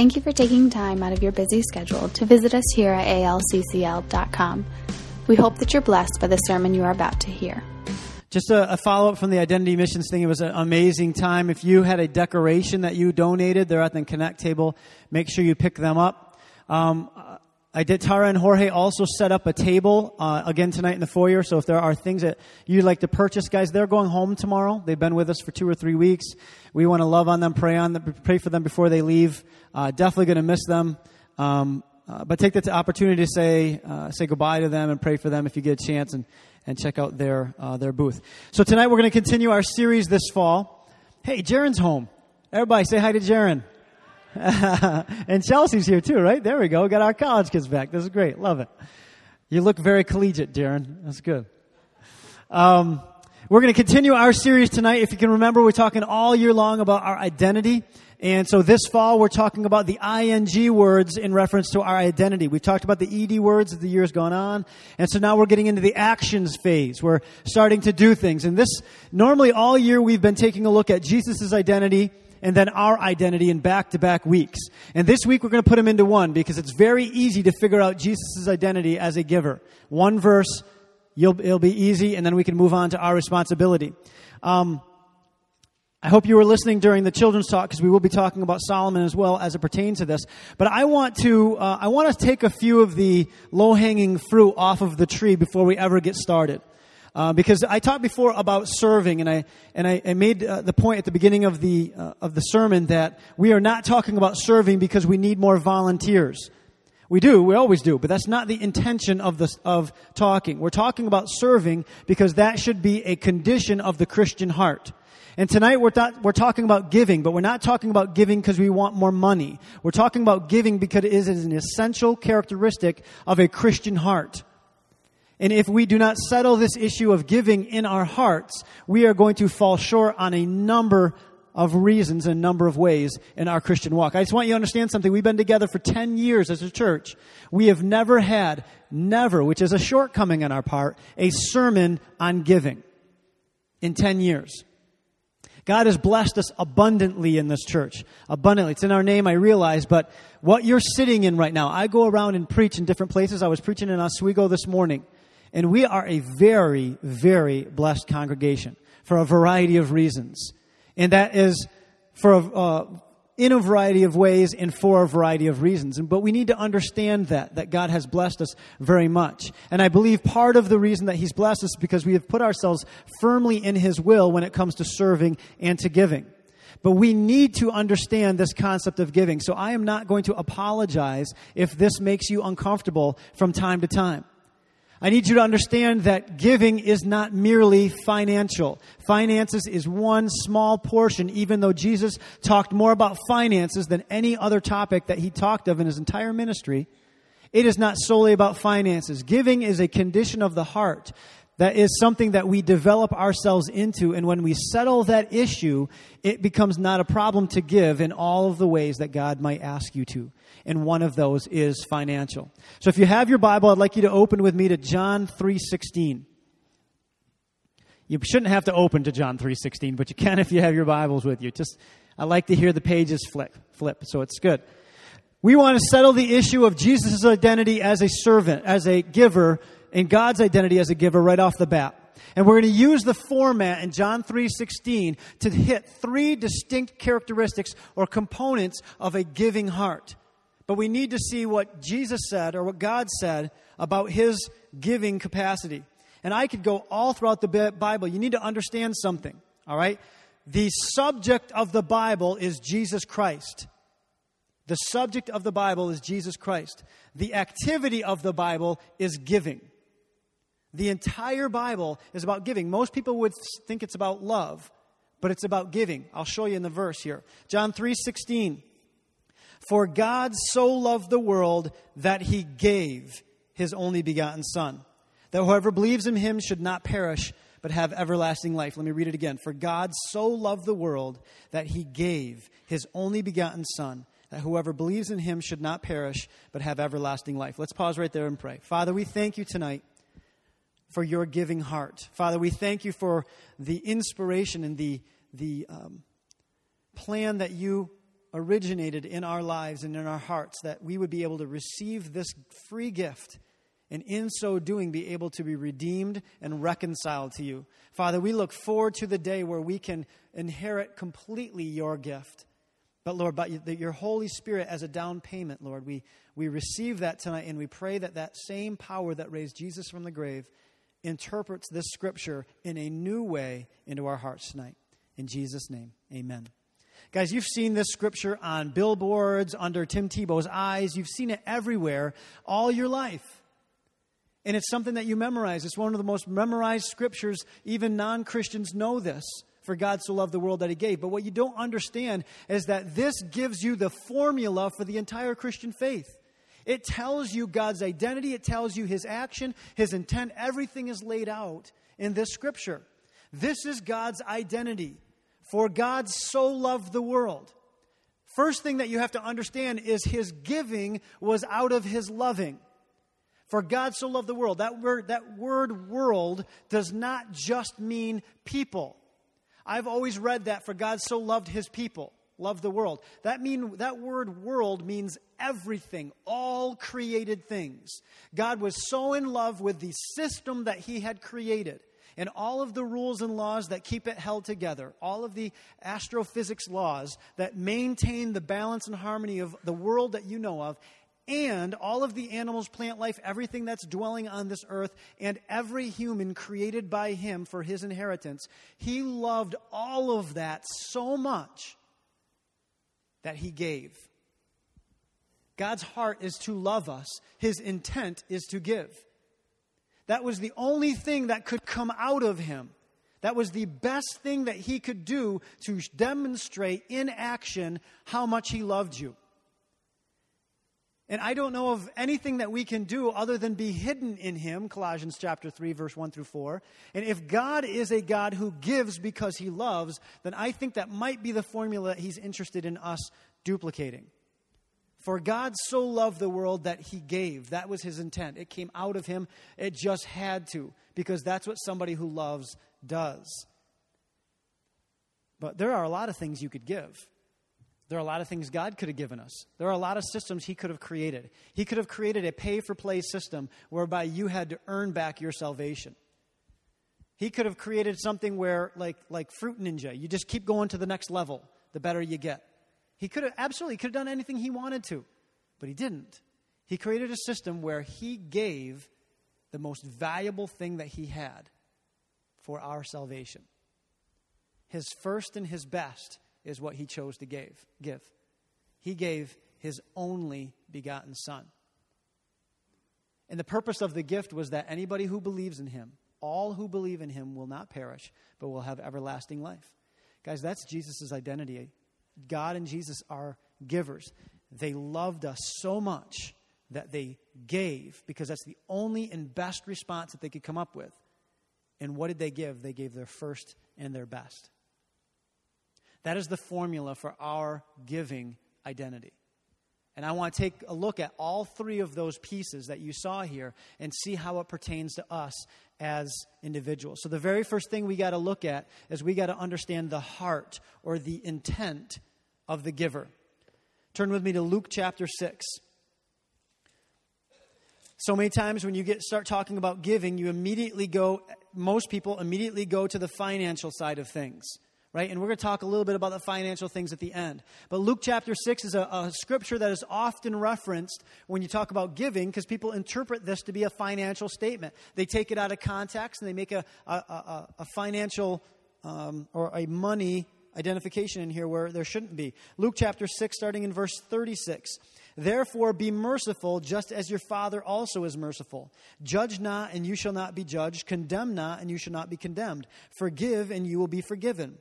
Thank you for taking time out of your busy schedule to visit us here at alccl.com. We hope that you're blessed by the sermon you are about to hear. Just a, a follow up from the identity missions thing. It was an amazing time. If you had a decoration that you donated, they're at the Connect table. Make sure you pick them up. Um, I did. Tara and Jorge also set up a table uh, again tonight in the foyer. So if there are things that you'd like to purchase, guys, they're going home tomorrow. They've been with us for two or three weeks. We want to love on them, pray on them, pray for them before they leave. Uh, definitely going to miss them. Um, uh, but take the opportunity to say uh, say goodbye to them and pray for them if you get a chance and and check out their uh, their booth. So tonight we're going to continue our series this fall. Hey, Jaren's home. Everybody, say hi to Jaren. and Chelsea's here too, right? There we go. Got our college kids back. This is great. Love it. You look very collegiate, Darren. That's good. Um, we're going to continue our series tonight. If you can remember, we're talking all year long about our identity. And so this fall, we're talking about the ing words in reference to our identity. We've talked about the ed words as the year's gone on. And so now we're getting into the actions phase. We're starting to do things. And this, normally all year we've been taking a look at Jesus' identity and then our identity in back to back weeks. And this week we're going to put them into one because it's very easy to figure out Jesus' identity as a giver. One verse, it'll be easy, and then we can move on to our responsibility. Um, I hope you were listening during the children's talk because we will be talking about Solomon as well as it pertains to this. But I want to uh, I want to take a few of the low hanging fruit off of the tree before we ever get started. Uh, because I talked before about serving, and I and I, I made uh, the point at the beginning of the uh, of the sermon that we are not talking about serving because we need more volunteers. We do, we always do, but that's not the intention of the of talking. We're talking about serving because that should be a condition of the Christian heart. And tonight we're, th- we're talking about giving, but we're not talking about giving because we want more money. We're talking about giving because it is an essential characteristic of a Christian heart. And if we do not settle this issue of giving in our hearts, we are going to fall short on a number of reasons, and a number of ways in our Christian walk. I just want you to understand something. We've been together for 10 years as a church. We have never had, never, which is a shortcoming on our part, a sermon on giving in 10 years. God has blessed us abundantly in this church. Abundantly. It's in our name, I realize, but what you're sitting in right now, I go around and preach in different places. I was preaching in Oswego this morning. And we are a very, very blessed congregation for a variety of reasons. And that is for a, uh, in a variety of ways and for a variety of reasons. But we need to understand that, that God has blessed us very much. And I believe part of the reason that He's blessed us is because we have put ourselves firmly in His will when it comes to serving and to giving. But we need to understand this concept of giving. So I am not going to apologize if this makes you uncomfortable from time to time. I need you to understand that giving is not merely financial. Finances is one small portion, even though Jesus talked more about finances than any other topic that he talked of in his entire ministry. It is not solely about finances. Giving is a condition of the heart. That is something that we develop ourselves into, and when we settle that issue, it becomes not a problem to give in all of the ways that God might ask you to and one of those is financial. So if you have your Bible, I'd like you to open with me to John 3:16. You shouldn't have to open to John 3:16, but you can if you have your Bibles with you. Just I like to hear the pages flip, flip, so it's good. We want to settle the issue of Jesus' identity as a servant, as a giver, and God's identity as a giver right off the bat. And we're going to use the format in John 3:16 to hit three distinct characteristics or components of a giving heart. But we need to see what Jesus said or what God said about his giving capacity. And I could go all throughout the Bible. You need to understand something, all right? The subject of the Bible is Jesus Christ. The subject of the Bible is Jesus Christ. The activity of the Bible is giving. The entire Bible is about giving. Most people would think it's about love, but it's about giving. I'll show you in the verse here. John 3:16. For God so loved the world that he gave his only begotten Son, that whoever believes in him should not perish, but have everlasting life. Let me read it again. For God so loved the world that he gave his only begotten Son, that whoever believes in him should not perish, but have everlasting life. Let's pause right there and pray. Father, we thank you tonight for your giving heart. Father, we thank you for the inspiration and the, the um, plan that you originated in our lives and in our hearts, that we would be able to receive this free gift and in so doing be able to be redeemed and reconciled to you. Father, we look forward to the day where we can inherit completely your gift. But Lord, but that your Holy Spirit as a down payment, Lord, we, we receive that tonight and we pray that that same power that raised Jesus from the grave interprets this scripture in a new way into our hearts tonight. In Jesus' name, amen. Guys, you've seen this scripture on billboards, under Tim Tebow's eyes. You've seen it everywhere all your life. And it's something that you memorize. It's one of the most memorized scriptures. Even non Christians know this. For God so loved the world that He gave. But what you don't understand is that this gives you the formula for the entire Christian faith. It tells you God's identity, it tells you His action, His intent. Everything is laid out in this scripture. This is God's identity. For God so loved the world. First thing that you have to understand is His giving was out of His loving. For God so loved the world. That word, that word world does not just mean people. I've always read that for God so loved his people, loved the world. That mean that word world means everything, all created things. God was so in love with the system that he had created and all of the rules and laws that keep it held together, all of the astrophysics laws that maintain the balance and harmony of the world that you know of, and all of the animals, plant life, everything that's dwelling on this earth, and every human created by him for his inheritance. He loved all of that so much that he gave. God's heart is to love us, his intent is to give. That was the only thing that could come out of him. That was the best thing that he could do to demonstrate in action how much he loved you. And I don't know of anything that we can do other than be hidden in Him, Colossians chapter 3, verse 1 through 4. And if God is a God who gives because He loves, then I think that might be the formula that He's interested in us duplicating. For God so loved the world that He gave. That was His intent. It came out of Him. It just had to, because that's what somebody who loves does. But there are a lot of things you could give. There are a lot of things God could have given us. There are a lot of systems He could have created. He could have created a pay for play system whereby you had to earn back your salvation. He could have created something where, like, like Fruit Ninja, you just keep going to the next level, the better you get. He could have, absolutely, could have done anything he wanted to, but he didn't. He created a system where he gave the most valuable thing that he had for our salvation. His first and his best is what he chose to give. give. He gave his only begotten Son. And the purpose of the gift was that anybody who believes in him, all who believe in him, will not perish, but will have everlasting life. Guys, that's Jesus' identity. God and Jesus are givers. They loved us so much that they gave because that's the only and best response that they could come up with. And what did they give? They gave their first and their best. That is the formula for our giving identity. And I want to take a look at all three of those pieces that you saw here and see how it pertains to us as individuals. So, the very first thing we got to look at is we got to understand the heart or the intent of the giver. Turn with me to Luke chapter 6. So many times when you get start talking about giving, you immediately go most people immediately go to the financial side of things right? And we're going to talk a little bit about the financial things at the end. But Luke chapter 6 is a, a scripture that is often referenced when you talk about giving because people interpret this to be a financial statement. They take it out of context and they make a, a, a, a financial um, or a money identification in here where there shouldn't be. Luke chapter 6, starting in verse 36. Therefore, be merciful, just as your Father also is merciful. Judge not, and you shall not be judged. Condemn not, and you shall not be condemned. Forgive, and you will be forgiven.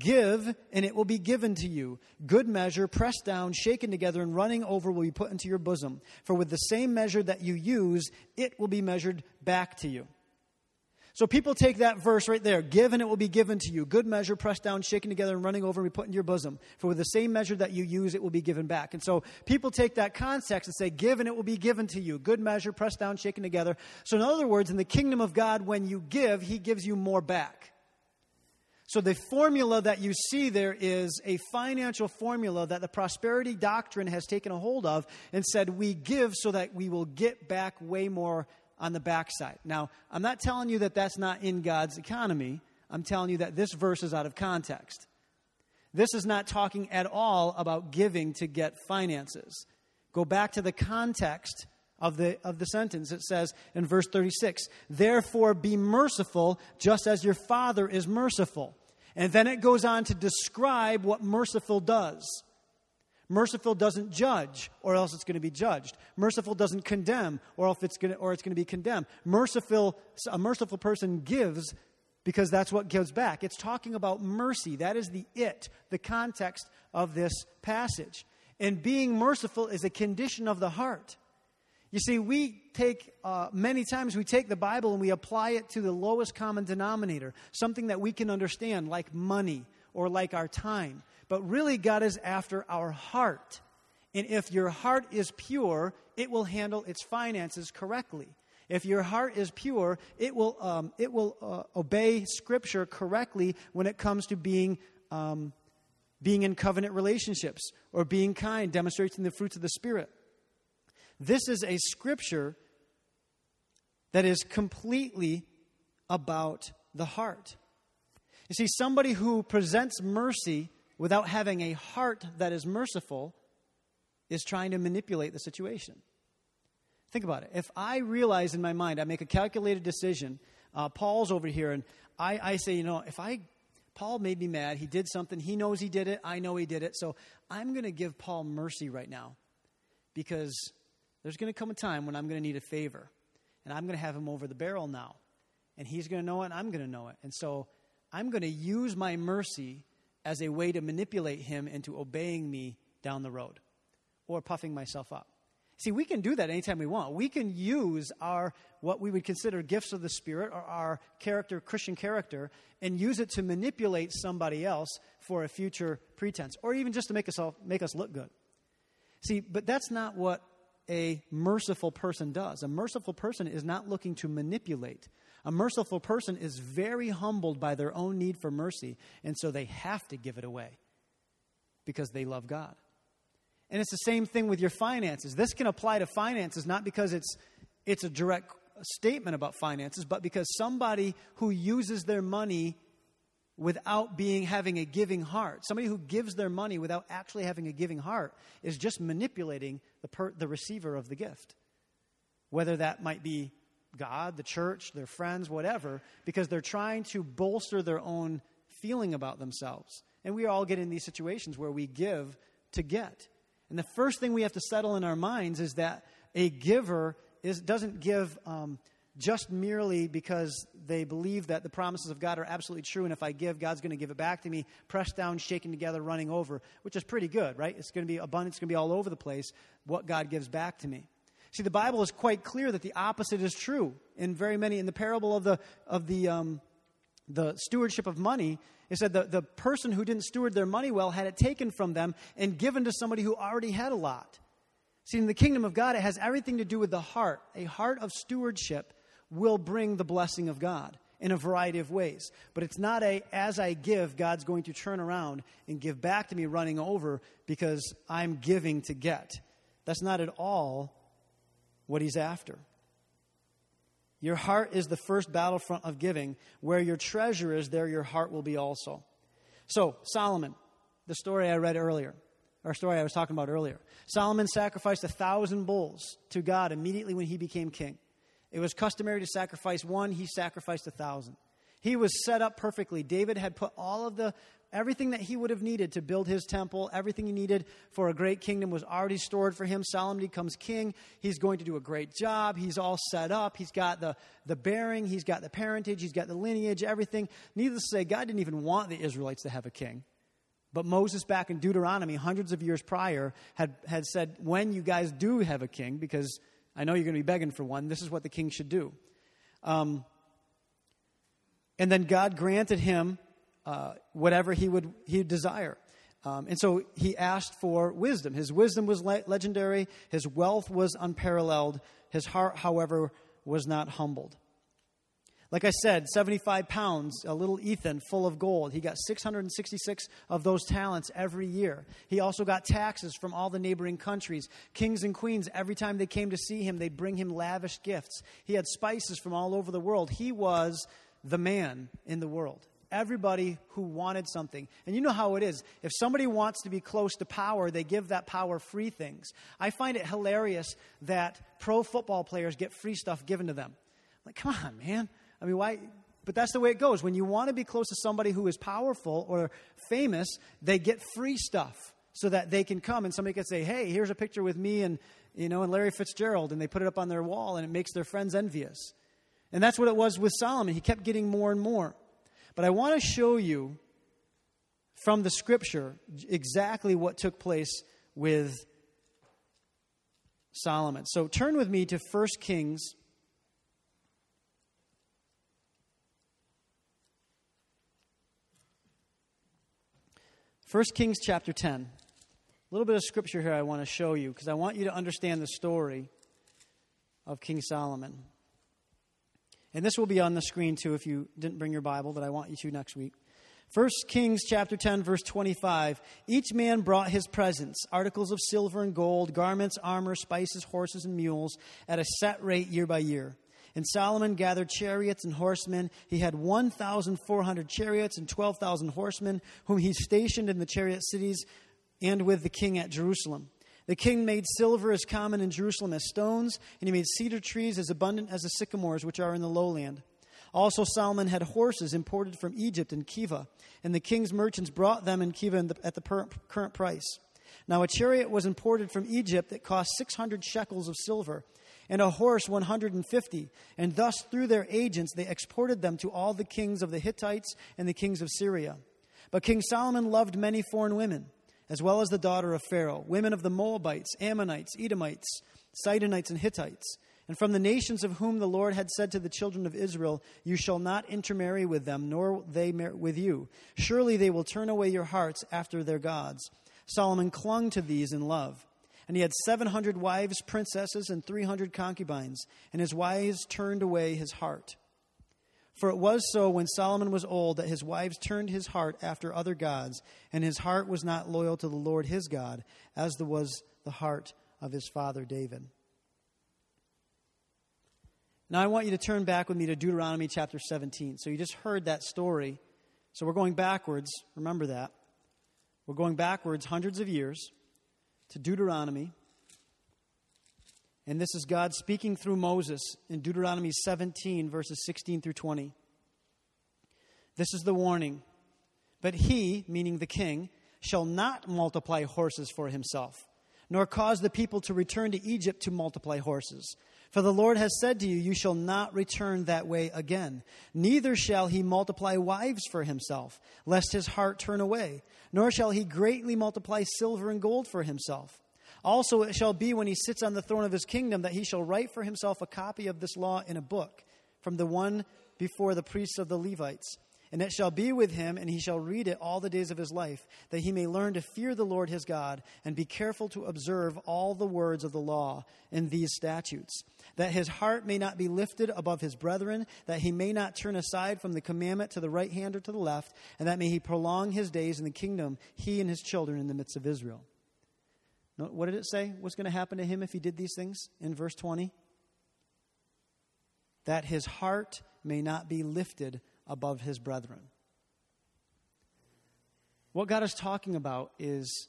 Give, and it will be given to you. Good measure, pressed down, shaken together, and running over will be put into your bosom. For with the same measure that you use, it will be measured back to you. So people take that verse right there, give and it will be given to you. Good measure, pressed down, shaken together, and running over and be put in your bosom. For with the same measure that you use, it will be given back. And so people take that context and say, give and it will be given to you. Good measure, pressed down, shaken together. So in other words, in the kingdom of God, when you give, He gives you more back. So the formula that you see there is a financial formula that the prosperity doctrine has taken a hold of and said we give so that we will get back way more on the backside. Now, I'm not telling you that that's not in God's economy. I'm telling you that this verse is out of context. This is not talking at all about giving to get finances. Go back to the context of the, of the sentence. It says in verse 36, Therefore be merciful, just as your Father is merciful. And then it goes on to describe what merciful does. Merciful doesn't judge, or else it's going to be judged. Merciful doesn't condemn, or else it's going to, or it's going to be condemned. Merciful, a merciful person gives because that's what gives back. It's talking about mercy. That is the it, the context of this passage. And being merciful is a condition of the heart. You see, we take, uh, many times we take the Bible and we apply it to the lowest common denominator, something that we can understand, like money or like our time. But really, God is after our heart. And if your heart is pure, it will handle its finances correctly. If your heart is pure, it will, um, it will uh, obey Scripture correctly when it comes to being, um, being in covenant relationships or being kind, demonstrating the fruits of the Spirit. This is a scripture that is completely about the heart. You see, somebody who presents mercy without having a heart that is merciful is trying to manipulate the situation. Think about it. If I realize in my mind, I make a calculated decision, uh, Paul's over here, and I, I say, you know, if I, Paul made me mad, he did something, he knows he did it, I know he did it, so I'm going to give Paul mercy right now because there's going to come a time when I'm going to need a favor, and I'm going to have him over the barrel now. And he's going to know it, and I'm going to know it. And so I'm going to use my mercy as a way to manipulate him into obeying me down the road or puffing myself up. See, we can do that anytime we want. We can use our, what we would consider gifts of the Spirit or our character, Christian character, and use it to manipulate somebody else for a future pretense or even just to make us, all, make us look good. See, but that's not what a merciful person does. A merciful person is not looking to manipulate. A merciful person is very humbled by their own need for mercy, and so they have to give it away because they love God. And it's the same thing with your finances. This can apply to finances not because it's, it's a direct statement about finances, but because somebody who uses their money without being having a giving heart. Somebody who gives their money without actually having a giving heart is just manipulating the, per, the receiver of the gift. Whether that might be God, the church, their friends, whatever, because they're trying to bolster their own feeling about themselves. And we all get in these situations where we give to get. And the first thing we have to settle in our minds is that a giver is, doesn't give um, just merely because they believe that the promises of God are absolutely true, and if I give, God's going to give it back to me, pressed down, shaken together, running over, which is pretty good, right? It's going to be abundant, it's going to be all over the place, what God gives back to me. See, the Bible is quite clear that the opposite is true. In very many, in the parable of the, of the, um, the stewardship of money, it said the, the person who didn't steward their money well had it taken from them and given to somebody who already had a lot. See, in the kingdom of God, it has everything to do with the heart, a heart of stewardship will bring the blessing of God in a variety of ways. But it's not a, as I give, God's going to turn around and give back to me running over because I'm giving to get. That's not at all what He's after. Your heart is the first battlefront of giving. Where your treasure is, there your heart will be also. So, Solomon, the story I read earlier, or story I was talking about earlier. Solomon sacrificed a thousand bulls to God immediately when he became king. It was customary to sacrifice one, he sacrificed a thousand. He was set up perfectly. David had put all of the everything that he would have needed to build his temple, everything he needed for a great kingdom was already stored for him. Solomon becomes king. He's going to do a great job. He's all set up. He's got the, the bearing, he's got the parentage, he's got the lineage, everything. Needless to say, God didn't even want the Israelites to have a king. But Moses, back in Deuteronomy, hundreds of years prior, had, had said, when you guys do have a king, because I know you're going to be begging for one. This is what the king should do. Um, and then God granted him uh, whatever he would he desire. Um, and so he asked for wisdom. His wisdom was le- legendary. His wealth was unparalleled. His heart, however, was not humbled. Like I said, 75 pounds, a little Ethan full of gold. He got 666 of those talents every year. He also got taxes from all the neighboring countries. Kings and queens, every time they came to see him, they'd bring him lavish gifts. He had spices from all over the world. He was the man in the world. Everybody who wanted something. And you know how it is. If somebody wants to be close to power, they give that power free things. I find it hilarious that pro football players get free stuff given to them. Like, come on, man. I mean, why? But that's the way it goes. When you want to be close to somebody who is powerful or famous, they get free stuff so that they can come and somebody can say, "Hey, here's a picture with me and you know and Larry Fitzgerald," and they put it up on their wall, and it makes their friends envious. And that's what it was with Solomon. He kept getting more and more. But I want to show you from the scripture exactly what took place with Solomon. So turn with me to 1 Kings 1 Kings chapter 10. A little bit of scripture here I want to show you because I want you to understand the story of King Solomon. And this will be on the screen too if you didn't bring your Bible, but I want you to next week. 1 Kings chapter 10 verse 25 Each man brought his presents articles of silver and gold garments armor spices horses and mules at a set rate year by year and Solomon gathered chariots and horsemen. He had 1,400 chariots and 12,000 horsemen, whom he stationed in the chariot cities and with the king at Jerusalem. The king made silver as common in Jerusalem as stones, and he made cedar trees as abundant as the sycamores which are in the lowland. Also, Solomon had horses imported from Egypt and Keveh, and the king's merchants brought them in Keveh at the current price. Now, a chariot was imported from Egypt that cost 600 shekels of silver, and a horse 150. And thus, through their agents, they exported them to all the kings of the Hittites and the kings of Syria. But King Solomon loved many foreign women, as well as the daughter of Pharaoh, women of the Moabites, Ammonites, Edomites, Sidonites, and Hittites. And from the nations of whom the Lord had said to the children of Israel, You shall not intermarry with them, nor they with you. Surely they will turn away your hearts after their gods. Solomon clung to these in love. And he had 700 wives, princesses, and 300 concubines, and his wives turned away his heart. For it was so when Solomon was old that his wives turned his heart after other gods, and his heart was not loyal to the Lord his God, as was the heart of his father David. Now I want you to turn back with me to Deuteronomy chapter 17. So you just heard that story. So we're going backwards. Remember that. We're going backwards hundreds of years to Deuteronomy. And this is God speaking through Moses in Deuteronomy 17, verses 16 through 20. This is the warning. But he, meaning the king, shall not multiply horses for himself, nor cause the people to return to Egypt to multiply horses. For the Lord has said to you, You shall not return that way again. Neither shall he multiply wives for himself, lest his heart turn away. Nor shall he greatly multiply silver and gold for himself. Also it shall be when he sits on the throne of his kingdom that he shall write for himself a copy of this law in a book from the one before the priests of the Levites and it shall be with him, and he shall read it all the days of his life, that he may learn to fear the Lord his God, and be careful to observe all the words of the law in these statutes, that his heart may not be lifted above his brethren, that he may not turn aside from the commandment to the right hand or to the left, and that may he prolong his days in the kingdom, he and his children in the midst of Israel. What did it say? What's going to happen to him if he did these things in verse 20? That his heart may not be lifted above his brethren. What God is talking about is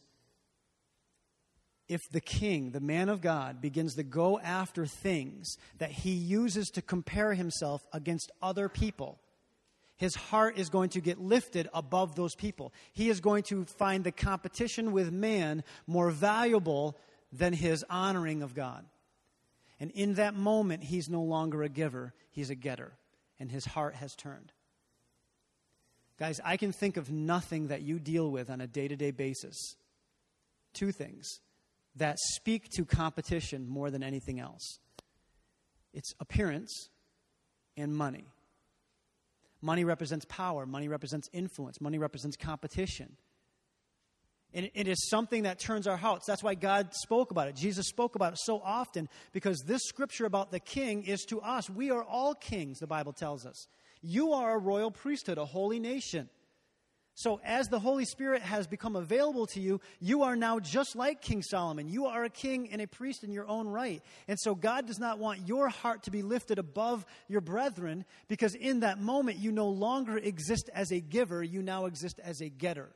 if the king, the man of God, begins to go after things that he uses to compare himself against other people, his heart is going to get lifted above those people. He is going to find the competition with man more valuable than his honoring of God. And in that moment, he's no longer a giver, he's a getter, and his heart has turned. Guys, I can think of nothing that you deal with on a day to day basis. Two things that speak to competition more than anything else it's appearance and money. Money represents power, money represents influence, money represents competition. And it is something that turns our hearts. That's why God spoke about it. Jesus spoke about it so often because this scripture about the king is to us. We are all kings, the Bible tells us. You are a royal priesthood, a holy nation. So, as the Holy Spirit has become available to you, you are now just like King Solomon. You are a king and a priest in your own right. And so, God does not want your heart to be lifted above your brethren because in that moment you no longer exist as a giver, you now exist as a getter.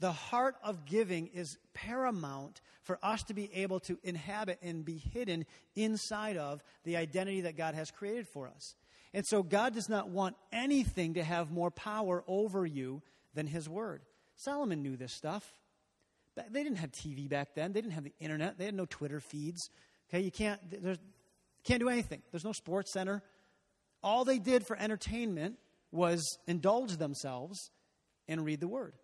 The heart of giving is paramount for us to be able to inhabit and be hidden inside of the identity that God has created for us. And so God does not want anything to have more power over you than His Word. Solomon knew this stuff. They didn't have TV back then, they didn't have the internet, they had no Twitter feeds. Okay, you can't, there's, can't do anything. There's no sports center. All they did for entertainment was indulge themselves and read the Word.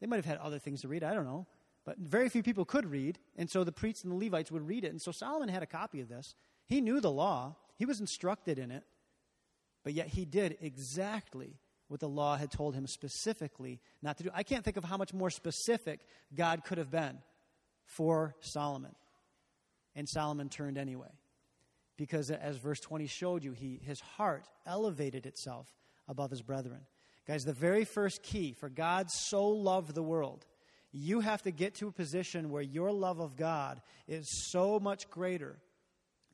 They might have had other things to read, I don't know. But very few people could read, and so the priests and the Levites would read it. And so Solomon had a copy of this. He knew the law, he was instructed in it, but yet he did exactly what the law had told him specifically not to do. I can't think of how much more specific God could have been for Solomon. And Solomon turned anyway. Because as verse 20 showed you, he, his heart elevated itself above his brethren. Guys, the very first key for God so loved the world, you have to get to a position where your love of God is so much greater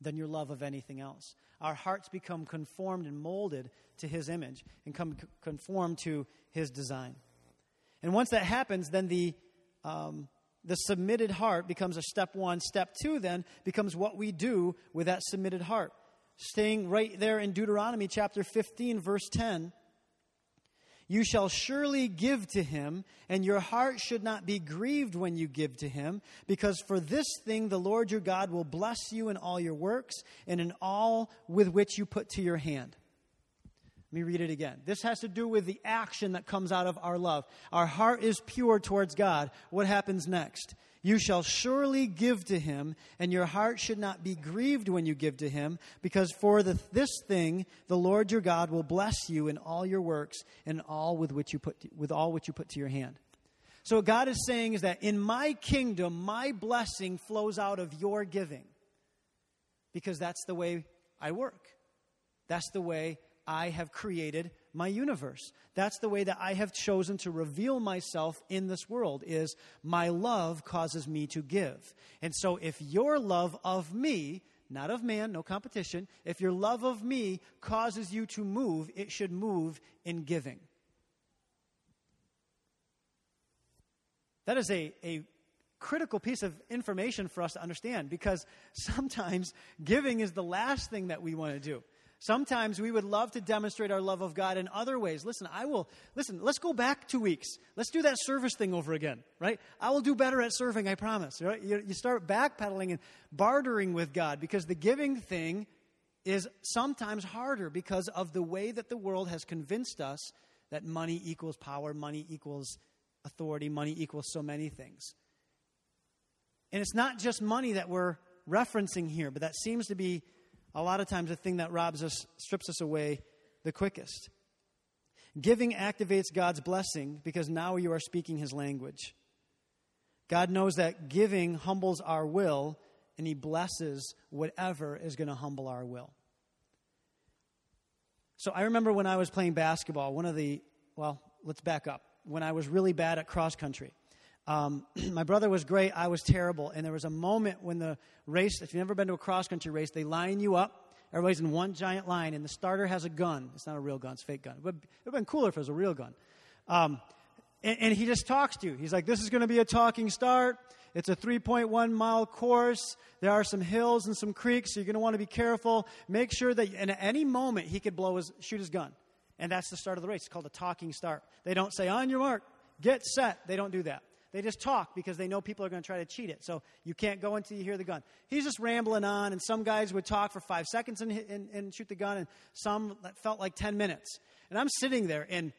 than your love of anything else. Our hearts become conformed and molded to His image and come conformed to His design. And once that happens, then the, um, the submitted heart becomes a step one. Step two then becomes what we do with that submitted heart. Staying right there in Deuteronomy chapter 15, verse 10 you shall surely give to him, and your heart should not be grieved when you give to him, because for this thing the Lord your God will bless you in all your works and in all with which you put to your hand. Let me read it again. This has to do with the action that comes out of our love. Our heart is pure towards God. What happens next? You shall surely give to him, and your heart should not be grieved when you give to him, because for the, this thing the Lord your God will bless you in all your works and all with which you put with all which you put to your hand. So what God is saying is that in my kingdom, my blessing flows out of your giving. Because that's the way I work. That's the way I have created my universe. That's the way that I have chosen to reveal myself in this world is my love causes me to give. And so if your love of me, not of man, no competition, if your love of me causes you to move, it should move in giving. That is a, a critical piece of information for us to understand because sometimes giving is the last thing that we want to do. Sometimes we would love to demonstrate our love of God in other ways. Listen, I will, listen, let's go back two weeks. Let's do that service thing over again, right? I will do better at serving, I promise. Right? You, you start backpedaling and bartering with God because the giving thing is sometimes harder because of the way that the world has convinced us that money equals power, money equals authority, money equals so many things. And it's not just money that we're referencing here, but that seems to be a lot of times the thing that robs us, strips us away the quickest. Giving activates God's blessing because now you are speaking his language. God knows that giving humbles our will, and he blesses whatever is going to humble our will. So I remember when I was playing basketball, one of the, well, let's back up. When I was really bad at cross country, um, my brother was great, I was terrible. And there was a moment when the race, if you've never been to a cross country race, they line you up. Everybody's in one giant line, and the starter has a gun. It's not a real gun, it's a fake gun. It would have been cooler if it was a real gun. Um, and, and, he just talks to you. He's like, This is going to be a talking start. It's a 3.1 mile course. There are some hills and some creeks, so you're going to want to be careful. Make sure that at any moment he could blow his, shoot his gun. And that's the start of the race. It's called a talking start. They don't say, On your mark, get set. They don't do that. They just talk because they know people are going to try to cheat it. So you can't go until you hear the gun. He's just rambling on, and some guys would talk for five seconds and, and, and shoot the gun, and some felt like 10 minutes. And I'm sitting there, and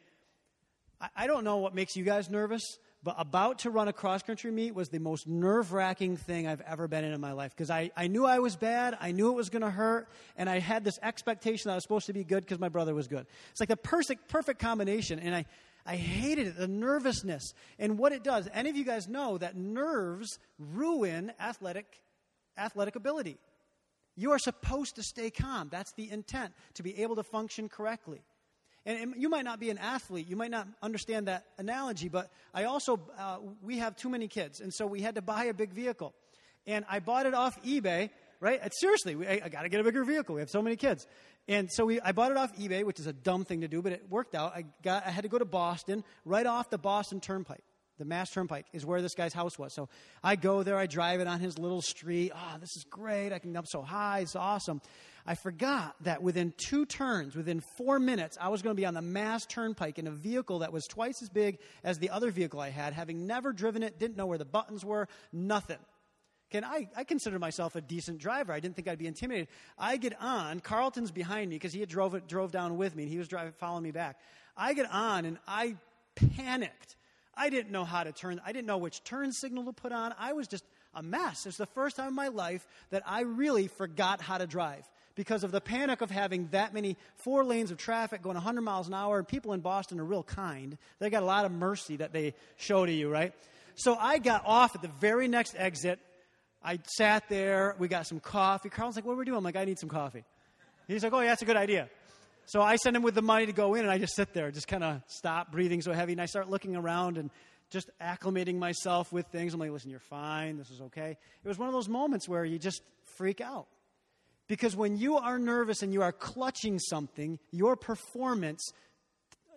I, I don't know what makes you guys nervous, but about to run a cross country meet was the most nerve wracking thing I've ever been in in my life because I, I knew I was bad, I knew it was going to hurt, and I had this expectation that I was supposed to be good because my brother was good. It's like the perfect, perfect combination. And I, I hated it, the nervousness and what it does. Any of you guys know that nerves ruin athletic, athletic ability. You are supposed to stay calm. That's the intent, to be able to function correctly. And you might not be an athlete, you might not understand that analogy, but I also, uh, we have too many kids, and so we had to buy a big vehicle. And I bought it off eBay, right? Seriously, we, I, I got to get a bigger vehicle. We have so many kids. And so we, I bought it off eBay, which is a dumb thing to do, but it worked out. I, got, I had to go to Boston, right off the Boston Turnpike. The Mass Turnpike is where this guy's house was. So I go there, I drive it on his little street. Oh, this is great. I can up so high. It's awesome. I forgot that within two turns, within four minutes, I was going to be on the Mass Turnpike in a vehicle that was twice as big as the other vehicle I had, having never driven it, didn't know where the buttons were, nothing. Can I, I consider myself a decent driver. I didn't think I'd be intimidated. I get on. Carlton's behind me because he had drove it, drove down with me and he was driving, following me back. I get on and I panicked I didn't know how to turn, I didn't know which turn signal to put on. I was just a mess. It's the first time in my life that I really forgot how to drive because of the panic of having that many four lanes of traffic going 100 miles an hour. And people in Boston are real kind. They got a lot of mercy that they show to you, right? So I got off at the very next exit. I sat there. We got some coffee. Carl's like, what are we doing? I'm like, I need some coffee. He's like, oh, yeah, that's a good idea. So I send him with the money to go in, and I just sit there, just kind of stop breathing so heavy, and I start looking around and just acclimating myself with things. I'm like, listen, you're fine. This is okay. It was one of those moments where you just freak out. Because when you are nervous and you are clutching something, your performance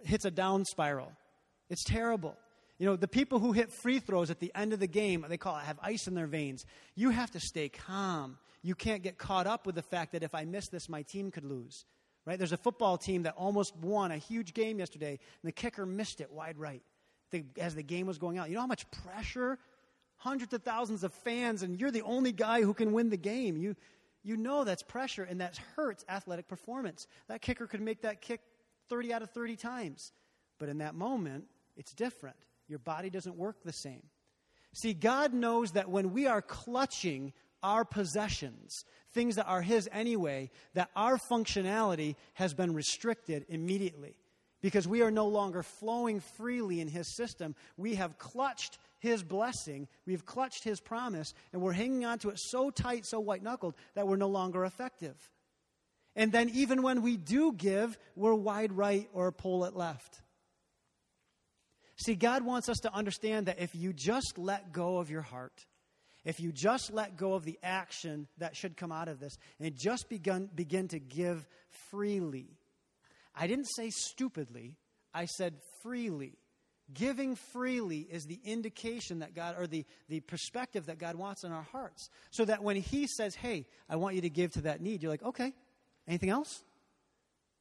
hits a down spiral. It's terrible. You know, the people who hit free throws at the end of the game, they call it have ice in their veins. You have to stay calm. You can't get caught up with the fact that if I miss this, my team could lose. Right? There's a football team that almost won a huge game yesterday, and the kicker missed it wide right the, as the game was going out. You know how much pressure? Hundreds of thousands of fans, and you're the only guy who can win the game. You, you know that's pressure, and that hurts athletic performance. That kicker could make that kick 30 out of 30 times. But in that moment, it's different. Your body doesn't work the same. See, God knows that when we are clutching our possessions, things that are His anyway, that our functionality has been restricted immediately. Because we are no longer flowing freely in His system. We have clutched His blessing, we've clutched His promise, and we're hanging on to it so tight, so white knuckled, that we're no longer effective. And then, even when we do give, we're wide right or pull it left. See, God wants us to understand that if you just let go of your heart, if you just let go of the action that should come out of this and just begin, begin to give freely. I didn't say stupidly, I said freely. Giving freely is the indication that God, or the, the perspective that God wants in our hearts. So that when He says, Hey, I want you to give to that need, you're like, Okay, anything else?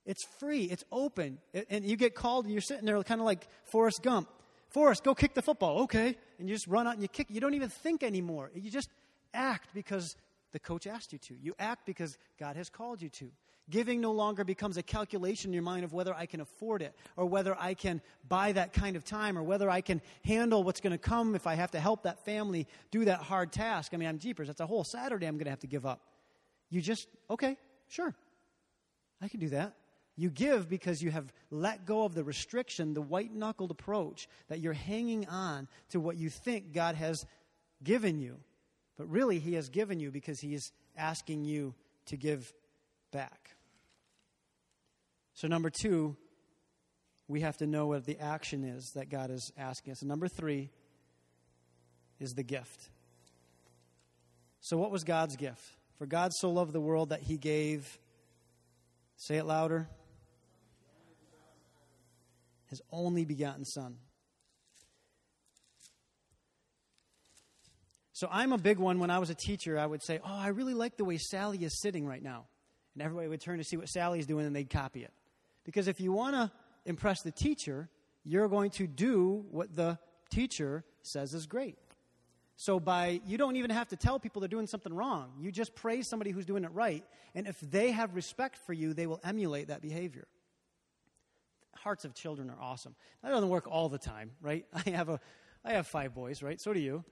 It's free, it's open. And you get called and you're sitting there kind of like Forrest Gump. Forrest, go kick the football. Okay. And you just run out and you kick. You don't even think anymore. You just act because the coach asked you to. You act because God has called you to. Giving no longer becomes a calculation in your mind of whether I can afford it or whether I can buy that kind of time or whether I can handle what's going to come if I have to help that family do that hard task. I mean, I'm jeepers. That's a whole Saturday I'm going to have to give up. You just, okay, sure. I can do that. You give because you have let go of the restriction, the white knuckled approach that you're hanging on to what you think God has given you. But really, He has given you because He is asking you to give back. So, number two, we have to know what the action is that God is asking us. And number three is the gift. So, what was God's gift? For God so loved the world that He gave, say it louder, his only begotten Son. So I'm a big one. When I was a teacher, I would say, Oh, I really like the way Sally is sitting right now. And everybody would turn to see what Sally's doing and they'd copy it. Because if you want to impress the teacher, you're going to do what the teacher says is great. So by you don't even have to tell people they're doing something wrong. You just praise somebody who's doing it right, and if they have respect for you, they will emulate that behavior hearts of children are awesome. That doesn't work all the time, right? I have a, I have five boys, right? So do you.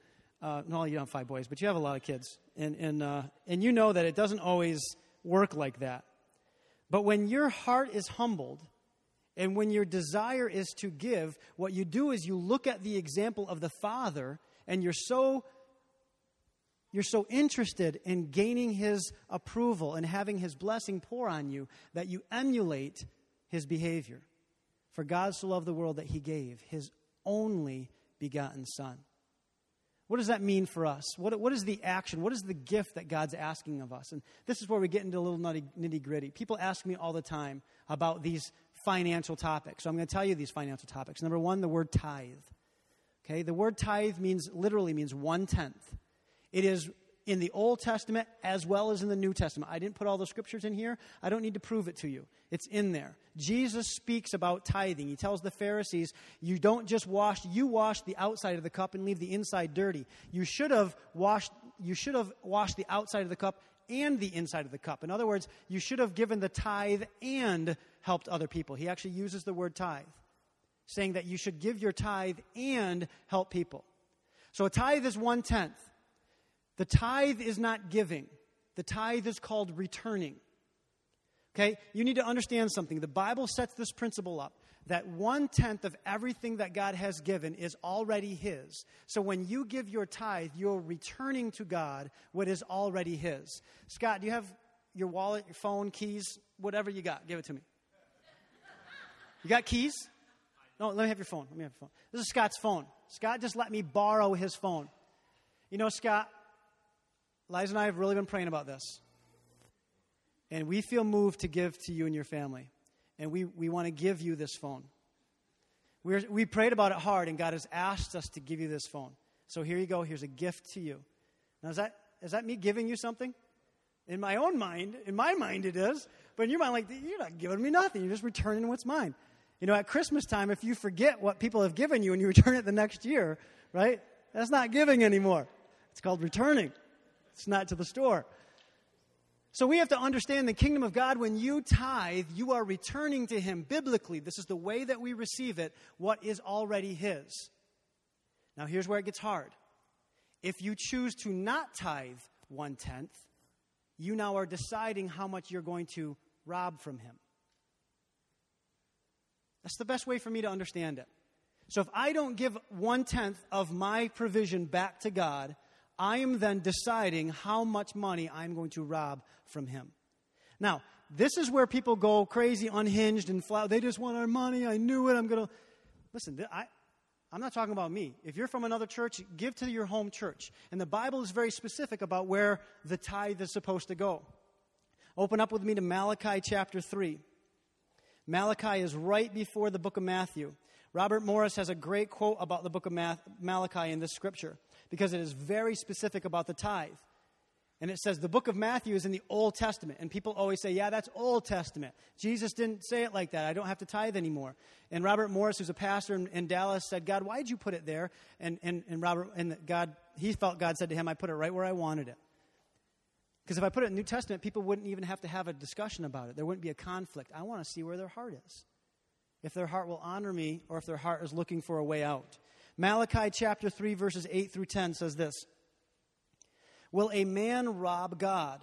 Uh, no, you don't have five boys, but you have a lot of kids, and and uh, and you know that it doesn't always work like that. But when your heart is humbled, And when your desire is to give, what you do is you look at the example of the Father and you're so you're so interested in gaining his approval and having his blessing pour on you that you emulate his behavior. For God so loved the world that he gave his only begotten Son. What does that mean for us? What, what is the action? What is the gift that God's asking of us? And this is where we get into a little nitty gritty. People ask me all the time about these financial topics. So I'm going to tell you these financial topics. Number one, the word tithe. Okay, the word tithe means literally means one tenth. It is in the Old Testament as well as in the New Testament. I didn't put all the scriptures in here. I don't need to prove it to you. It's in there. Jesus speaks about tithing. He tells the Pharisees, you don't just wash, you wash the outside of the cup and leave the inside dirty. You should have washed, you should have washed the outside of the cup and the inside of the cup. In other words, you should have given the tithe and helped other people. He actually uses the word tithe, saying that you should give your tithe and help people. So a tithe is one tenth. The tithe is not giving, the tithe is called returning. Okay? You need to understand something. The Bible sets this principle up that one tenth of everything that God has given is already His. So when you give your tithe, you're returning to God what is already His. Scott, do you have your wallet, your phone, keys, whatever you got? Give it to me. You got keys? No, let me have your phone. Let me have your phone. This is Scott's phone. Scott just let me borrow his phone. You know, Scott, Liza and I have really been praying about this. And we feel moved to give to you and your family. And we, we want to give you this phone. We're, we prayed about it hard, and God has asked us to give you this phone. So here you go. Here's a gift to you. Now, is that, is that me giving you something? In my own mind, in my mind it is. But in your mind, like, you're not giving me nothing. You're just returning what's mine. You know, at Christmas time, if you forget what people have given you and you return it the next year, right? That's not giving anymore. It's called returning. It's not to the store. So we have to understand the kingdom of God. When you tithe, you are returning to Him biblically. This is the way that we receive it, what is already His. Now, here's where it gets hard. If you choose to not tithe one tenth, you now are deciding how much you're going to rob from Him. That's the best way for me to understand it. So if I don't give one tenth of my provision back to God, I am then deciding how much money I'm going to rob from him. Now, this is where people go crazy, unhinged, and flat. They just want our money. I knew it. I'm going to. Listen, I, I'm not talking about me. If you're from another church, give to your home church. And the Bible is very specific about where the tithe is supposed to go. Open up with me to Malachi chapter 3. Malachi is right before the book of Matthew. Robert Morris has a great quote about the book of Malachi in this scripture because it is very specific about the tithe. And it says the book of Matthew is in the Old Testament. And people always say, yeah, that's Old Testament. Jesus didn't say it like that. I don't have to tithe anymore. And Robert Morris, who's a pastor in, in Dallas, said, God, why'd you put it there? And, and, and Robert, and God, he felt God said to him, I put it right where I wanted it. Because if I put it in the New Testament, people wouldn't even have to have a discussion about it. There wouldn't be a conflict. I want to see where their heart is. If their heart will honor me or if their heart is looking for a way out. Malachi chapter 3, verses 8 through 10 says this Will a man rob God?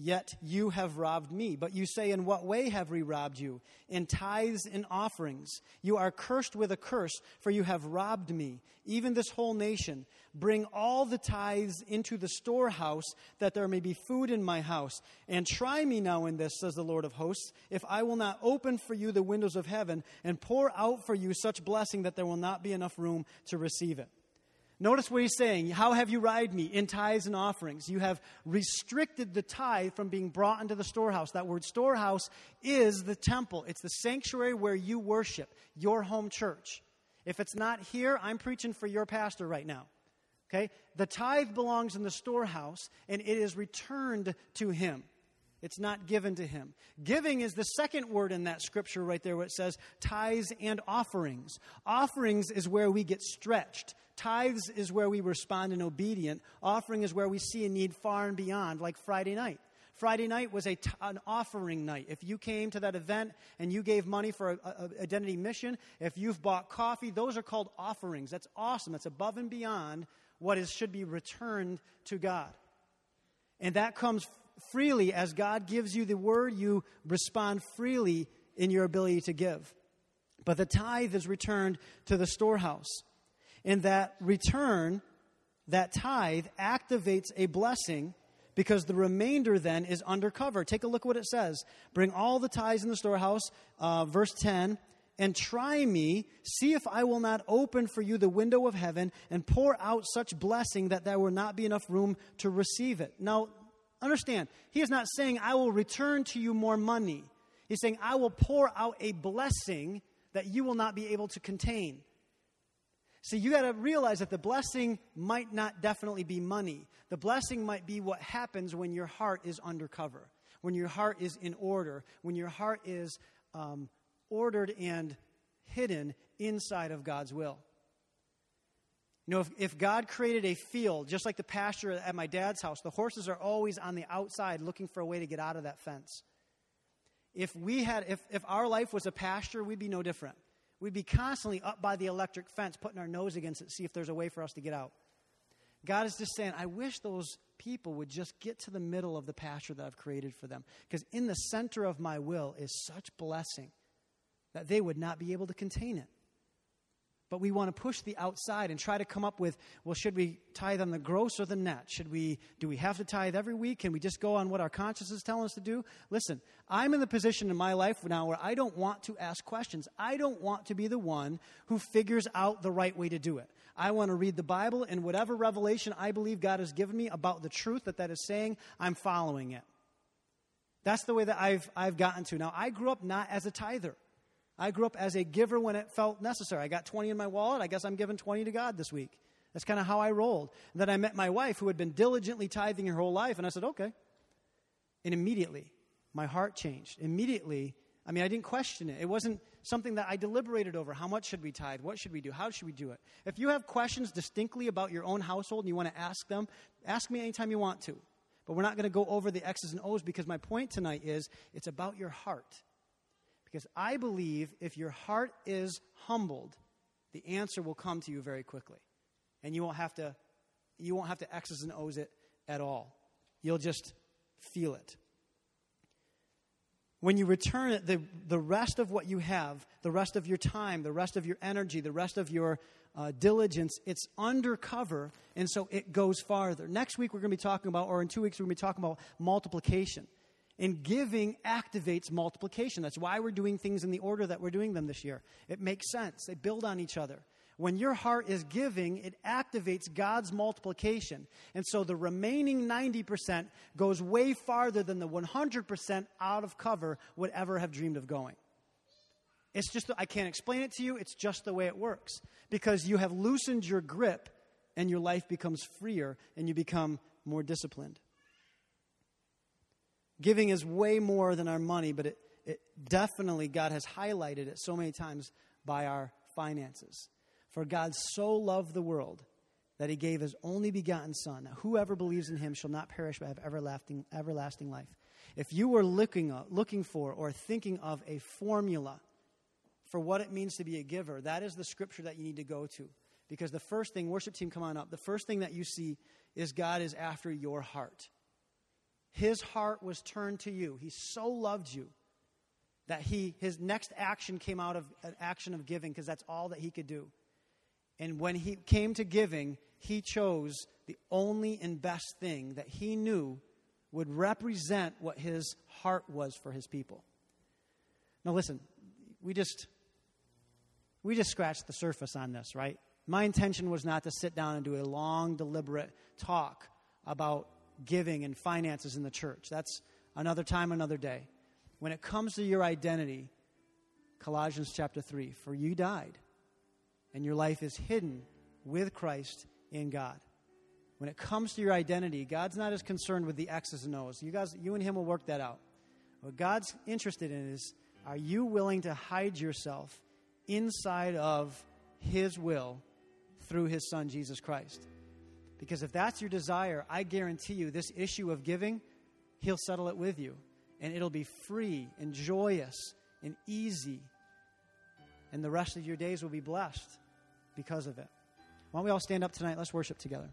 Yet you have robbed me. But you say, In what way have we robbed you? In tithes and offerings. You are cursed with a curse, for you have robbed me, even this whole nation. Bring all the tithes into the storehouse, that there may be food in my house. And try me now in this, says the Lord of hosts, if I will not open for you the windows of heaven and pour out for you such blessing that there will not be enough room to receive it. Notice what he's saying. How have you ride me? In tithes and offerings. You have restricted the tithe from being brought into the storehouse. That word storehouse is the temple, it's the sanctuary where you worship, your home church. If it's not here, I'm preaching for your pastor right now. Okay? The tithe belongs in the storehouse and it is returned to him. It's not given to him. Giving is the second word in that scripture right there where it says tithes and offerings. Offerings is where we get stretched. Tithes is where we respond in obedient. Offering is where we see a need far and beyond, like Friday night. Friday night was a t- an offering night. If you came to that event and you gave money for an identity mission, if you've bought coffee, those are called offerings. That's awesome. That's above and beyond what is, should be returned to God. And that comes freely as God gives you the word, you respond freely in your ability to give. but the tithe is returned to the storehouse. And that return, that tithe, activates a blessing because the remainder then is undercover. Take a look at what it says. Bring all the tithes in the storehouse, uh, verse 10, and try me, see if I will not open for you the window of heaven and pour out such blessing that there will not be enough room to receive it. Now, understand, he is not saying, I will return to you more money. He's saying, I will pour out a blessing that you will not be able to contain. See, you got to realize that the blessing might not definitely be money. The blessing might be what happens when your heart is undercover, when your heart is in order, when your heart is um, ordered and hidden inside of God's will. You know, if, if God created a field, just like the pasture at my dad's house, the horses are always on the outside looking for a way to get out of that fence. If we had, if, if our life was a pasture, we'd be no different. We'd be constantly up by the electric fence, putting our nose against it, see if there's a way for us to get out. God is just saying, I wish those people would just get to the middle of the pasture that I've created for them. Because in the center of my will is such blessing that they would not be able to contain it. But we want to push the outside and try to come up with, well, should we tithe on the gross or the net? Should we, do we have to tithe every week? Can we just go on what our conscience is telling us to do? Listen, I'm in the position in my life now where I don't want to ask questions. I don't want to be the one who figures out the right way to do it. I want to read the Bible and whatever revelation I believe God has given me about the truth that that is saying, I'm following it. That's the way that I've, I've gotten to. Now, I grew up not as a tither. I grew up as a giver when it felt necessary. I got 20 in my wallet. I guess I'm giving 20 to God this week. That's kind of how I rolled. And then I met my wife who had been diligently tithing her whole life, and I said, okay. And immediately, my heart changed. Immediately, I mean, I didn't question it. It wasn't something that I deliberated over. How much should we tithe? What should we do? How should we do it? If you have questions distinctly about your own household and you want to ask them, ask me anytime you want to. But we're not going to go over the X's and O's because my point tonight is it's about your heart. Because I believe if your heart is humbled, the answer will come to you very quickly. And you won't have to you won't have to X's and O's it at all. You'll just feel it. When you return it, the, the rest of what you have, the rest of your time, the rest of your energy, the rest of your uh, diligence, it's undercover, and so it goes farther. Next week, we're going to be talking about, or in two weeks, we're going to be talking about multiplication. And giving activates multiplication. That's why we're doing things in the order that we're doing them this year. It makes sense, they build on each other. When your heart is giving, it activates God's multiplication. And so the remaining 90% goes way farther than the 100% out of cover would ever have dreamed of going. It's just, I can't explain it to you, it's just the way it works. Because you have loosened your grip and your life becomes freer and you become more disciplined. Giving is way more than our money, but it, it definitely, God has highlighted it so many times by our finances. For God so loved the world that he gave his only begotten Son. Whoever believes in him shall not perish but have everlasting, everlasting life. If you were looking, uh, looking for or thinking of a formula for what it means to be a giver, that is the scripture that you need to go to. Because the first thing, worship team, come on up, the first thing that you see is God is after your heart. His heart was turned to you. He so loved you that he, his next action came out of an action of giving because that's all that he could do. And when he came to giving, he chose the only and best thing that he knew would represent what his heart was for his people. Now listen, we just we just scratched the surface on this, right? My intention was not to sit down and do a long deliberate talk about giving and finances in the church. That's another time, another day. When it comes to your identity, Colossians chapter 3 For you died, and your life is hidden with Christ in God. When it comes to your identity, God's not as concerned with the X's and O's. You guys, you and Him will work that out. What God's interested in is are you willing to hide yourself inside of His will through His Son, Jesus Christ? Because if that's your desire, I guarantee you this issue of giving, He'll settle it with you. And it'll be free and joyous and easy. And the rest of your days will be blessed because of it. Why don't we all stand up tonight? Let's worship together.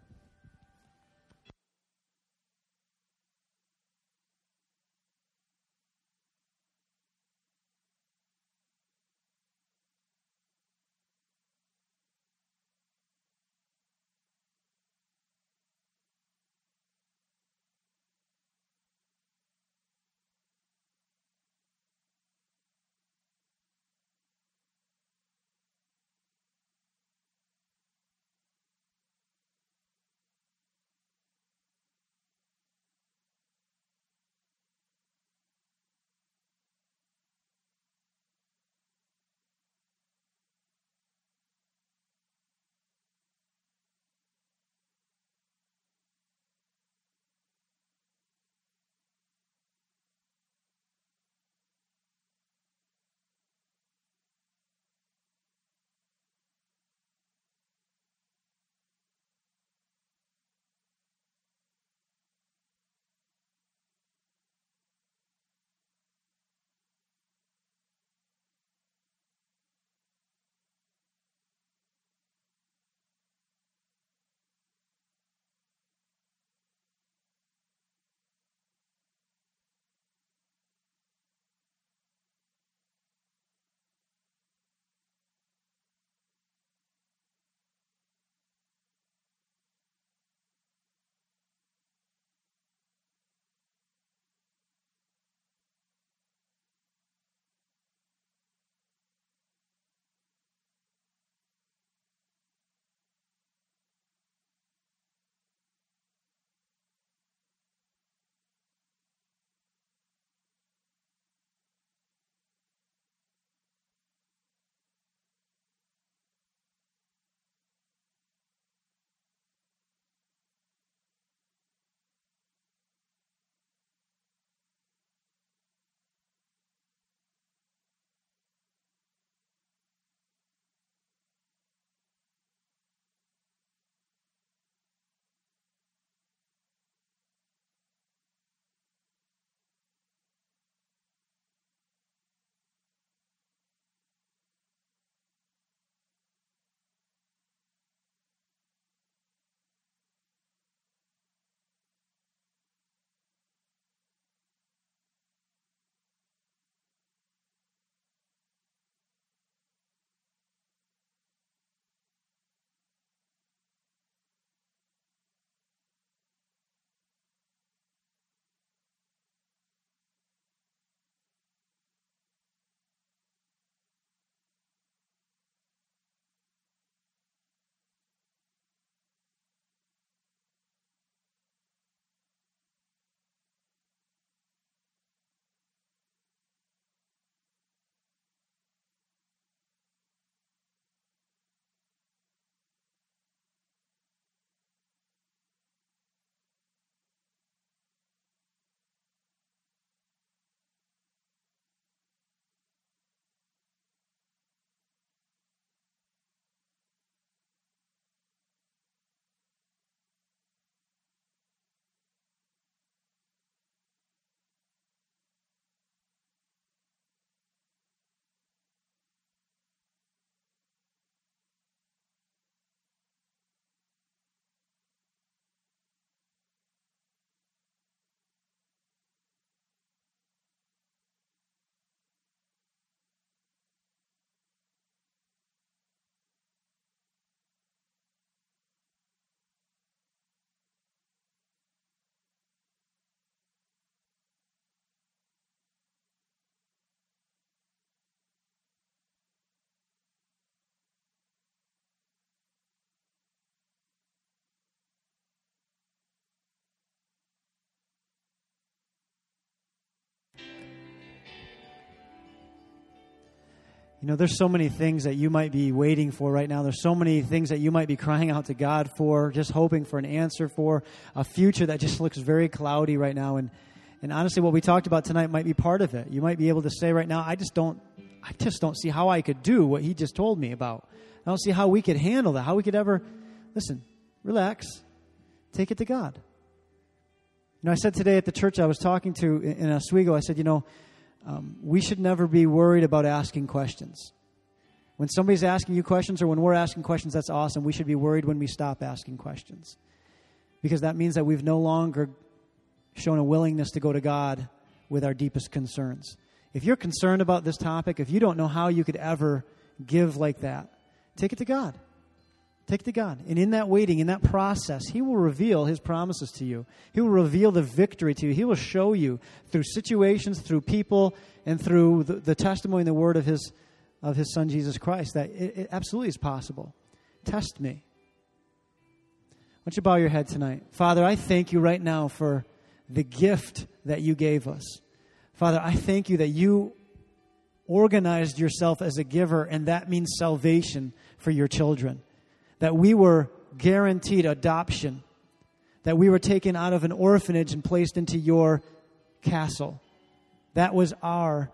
You know, there's so many things that you might be waiting for right now. There's so many things that you might be crying out to God for, just hoping for an answer for, a future that just looks very cloudy right now. And, and honestly, what we talked about tonight might be part of it. You might be able to say right now, I just don't, I just don't see how I could do what he just told me about. I don't see how we could handle that, how we could ever, listen, relax, take it to God. You know, I said today at the church I was talking to in Oswego, I said, you know, um, we should never be worried about asking questions. When somebody's asking you questions or when we're asking questions, that's awesome. We should be worried when we stop asking questions. Because that means that we've no longer shown a willingness to go to God with our deepest concerns. If you're concerned about this topic, if you don't know how you could ever give like that, take it to God. Take to God. And in that waiting, in that process, He will reveal His promises to you. He will reveal the victory to you. He will show you through situations, through people, and through the, the testimony and the word of His, of His Son, Jesus Christ, that it, it absolutely is possible. Test me. Why don't you bow your head tonight? Father, I thank you right now for the gift that you gave us. Father, I thank you that you organized yourself as a giver, and that means salvation for your children that we were guaranteed adoption, that we were taken out of an orphanage and placed into your castle. That was our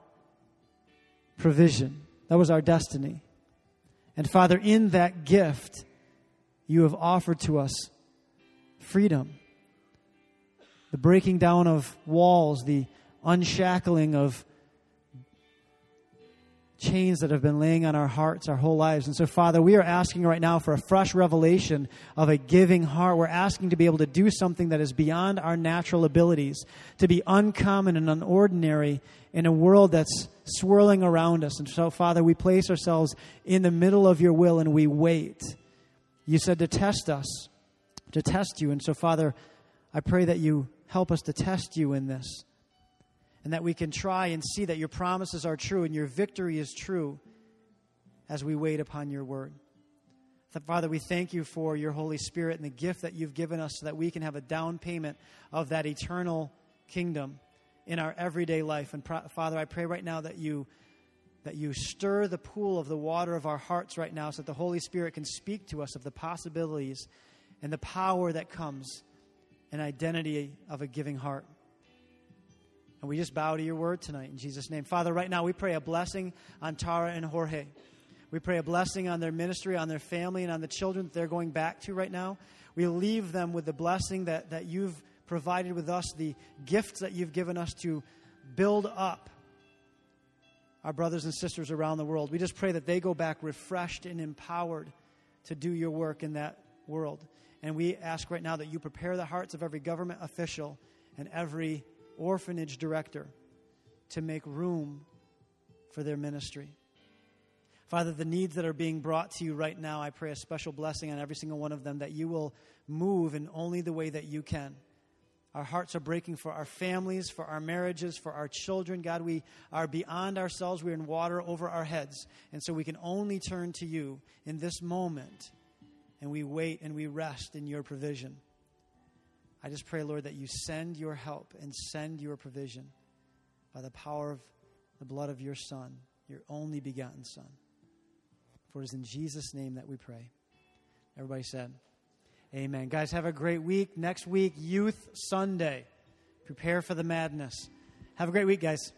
provision, that was our destiny. And Father, in that gift, you have offered to us freedom, the breaking down of walls, the unshackling of chains that have been laying on our hearts our whole lives. And so, Father, we are asking right now for a fresh revelation of a giving heart. We're asking to be able to do something that is beyond our natural abilities, to be uncommon and unordinary in a world that's swirling around us. And so, Father, we place ourselves in the middle of your will and we wait. You said to test us, to test you. And so, Father, I pray that you help us to test you in this and that we can try and see that your promises are true and your victory is true as we wait upon your word. Father, we thank you for your Holy Spirit and the gift that you've given us so that we can have a down payment of that eternal kingdom in our everyday life. And Father, I pray right now that you that you stir the pool of the water of our hearts right now so that the Holy Spirit can speak to us of the possibilities and the power that comes in identity of a giving heart. And we just bow to your word tonight in Jesus' name. Father, right now we pray a blessing on Tara and Jorge. We pray a blessing on their ministry, on their family, and on the children that they're going back to right now. We leave them with the blessing that, that you've provided with us, the gifts that you've given us to build up our brothers and sisters around the world. We just pray that they go back refreshed and empowered to do your work in that world. And we ask right now that you prepare the hearts of every government official and every orphanage director to make room for their ministry. Father, the needs that are being brought to you right now, I pray a special blessing on every single one of them that you will move in only the way that you can. Our hearts are breaking for our families, for our marriages, for our children. God, we are beyond ourselves. We're in water over our heads. And so we can only turn to you in this moment. And we wait and we rest in your provision. I just pray, Lord, that you send your help and send your provision by the power of the blood of your Son, your only begotten Son. For it is in Jesus' name that we pray. Everybody said, Amen. Guys, have a great week. Next week, Youth Sunday. Prepare for the madness. Have a great week, guys.